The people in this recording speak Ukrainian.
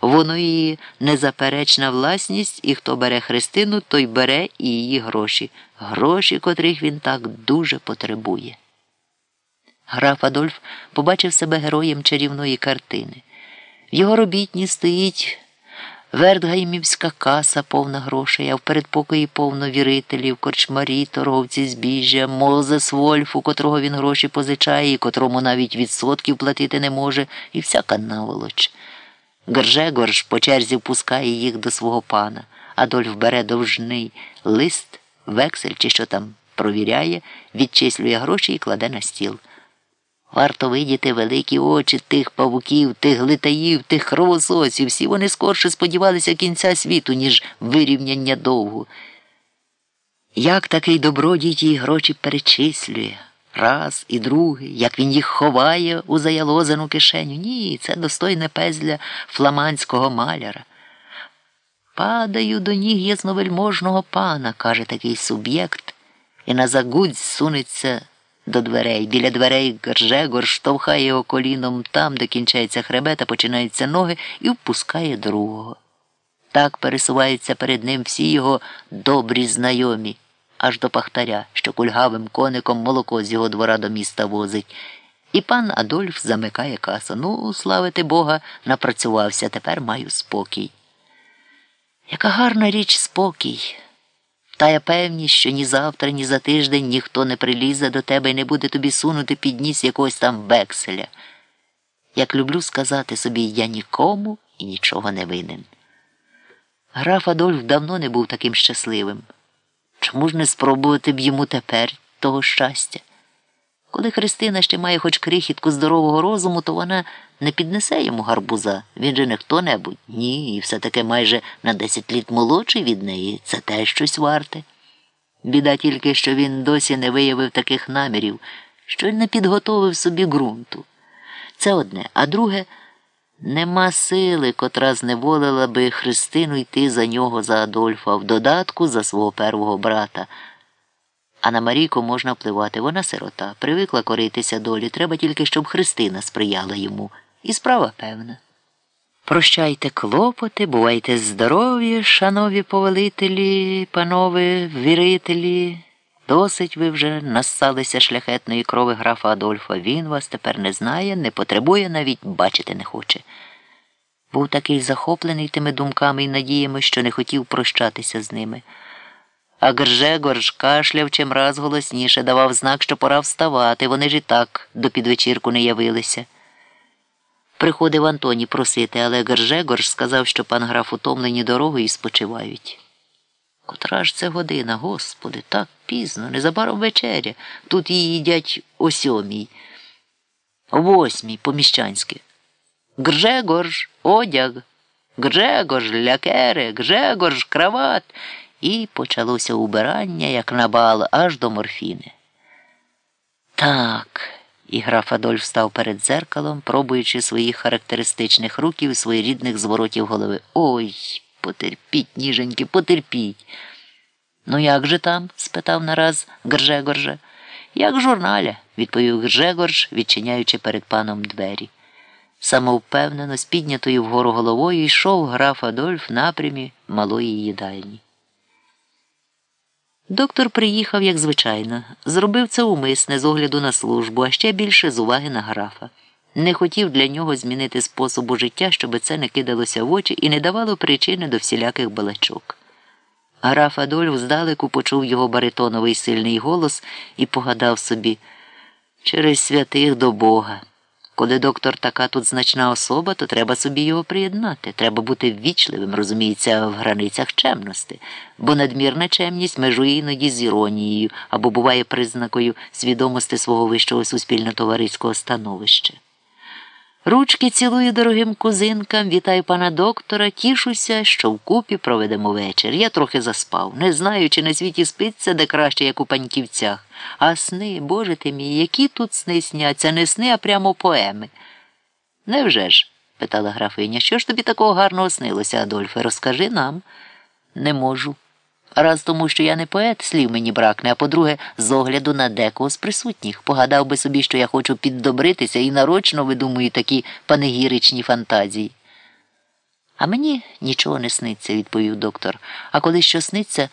Воно її незаперечна власність, і хто бере Христину, той бере і її гроші, гроші, котрих він так дуже потребує. Граф Адольф побачив себе героєм чарівної картини. В його робітні стоїть Вертгаймівська каса повна грошей, а в передпокої повно вірителів, корчмарі, торговці збіжжя, Мозес Вольф, у котрого він гроші позичає, і котрому навіть відсотків платити не може, і всяка наволоч. Гржегорж по черзі впускає їх до свого пана. Адольф бере довжний лист, вексель чи що там провіряє, відчислює гроші і кладе на стіл. Варто видіти великі очі тих павуків, тих глитаїв, тих кровососів. Всі вони скорше сподівалися кінця світу, ніж вирівняння довгу. Як такий добродій ті гроші перечислює раз і другий, як він їх ховає у заялозану кишеню. Ні, це достойне пезля фламандського маляра. Падаю до ніг ясновельможного пана, каже такий суб'єкт, і на загудь сунеться до дверей. Біля дверей Гржегор штовхає його коліном там, де кінчається хребет, а починаються ноги, і впускає другого. Так пересуваються перед ним всі його добрі знайомі, аж до пахтаря, що кульгавим коником молоко з його двора до міста возить. І пан Адольф замикає касу. Ну, славити Бога, напрацювався, тепер маю спокій. Яка гарна річ спокій. Тая певність, що ні завтра, ні за тиждень ніхто не прилізе до тебе і не буде тобі сунути під ніс якогось там векселя. Як люблю сказати собі, я нікому і нічого не винен. Граф Адольф давно не був таким щасливим. Чому ж не спробувати б йому тепер того щастя? Коли Христина ще має хоч крихітку здорового розуму, то вона не піднесе йому гарбуза. Він же не хто небудь. Ні, і все таки майже на десять літ молодший від неї. Це теж щось варте. Біда тільки, що він досі не виявив таких намірів, що не підготовив собі ґрунту. Це одне, а друге, нема сили, котра зневолила би Христину йти за нього за Адольфа, в додатку за свого первого брата. А на Марійку можна впливати. Вона сирота, привикла коритися долі. Треба тільки, щоб Христина сприяла йому. І справа певна. Прощайте клопоти, бувайте здорові, шанові повелителі, панове, вірителі. Досить ви вже нассалися шляхетної крови графа Адольфа. Він вас тепер не знає, не потребує, навіть бачити не хоче. Був такий захоплений тими думками і надіями, що не хотів прощатися з ними. А Гржегорж кашляв чимраз голосніше, давав знак, що пора вставати. Вони ж і так до підвечірку не явилися. Приходив Антоні просити, але Гржегорж сказав, що пан граф утомлені дорогою і спочивають. Котра ж це година, господи, так пізно, незабаром вечеря. Тут її їдять о сьомій, восьмій поміщанськи. Гржегорж, одяг, Гржегорж, лякери, Гржегорж, крават і почалося убирання, як на бал, аж до морфіни. Так, і граф Адольф став перед дзеркалом, пробуючи своїх характеристичних руків і своєрідних зворотів голови. Ой, потерпіть, ніженьки, потерпіть. Ну, як же там? спитав нараз Гржегоржа. Як журналя, відповів Гржегорж, відчиняючи перед паном двері. Самовпевнено, з піднятою вгору головою йшов граф Адольф напрямі малої їдальні. Доктор приїхав, як звичайно, зробив це умисне з огляду на службу, а ще більше з уваги на графа. Не хотів для нього змінити способу життя, щоб це не кидалося в очі і не давало причини до всіляких балачок. Граф Адольф здалеку почув його баритоновий сильний голос і погадав собі через святих до Бога. Коли доктор така тут значна особа, то треба собі його приєднати. Треба бути ввічливим, розуміється, в границях чемності, бо надмірна чемність межує іноді з іронією або буває признакою свідомості свого вищого суспільно-товариського становища. Ручки цілую дорогим кузинкам, вітаю пана доктора, тішуся, що вкупі проведемо вечір. Я трохи заспав, не знаю, чи на світі спиться де краще, як у паньківцях. А сни, боже ти мій, які тут сни сняться, не сни, а прямо поеми. Невже ж? питала графиня. Що ж тобі такого гарного снилося, Адольфе? Розкажи нам. Не можу. Раз тому, що я не поет, слів мені бракне, а по-друге, з огляду на декого з присутніх. Погадав би собі, що я хочу піддобритися і нарочно видумую такі панегіричні фантазії. А мені нічого не сниться, відповів доктор. А коли що сниться,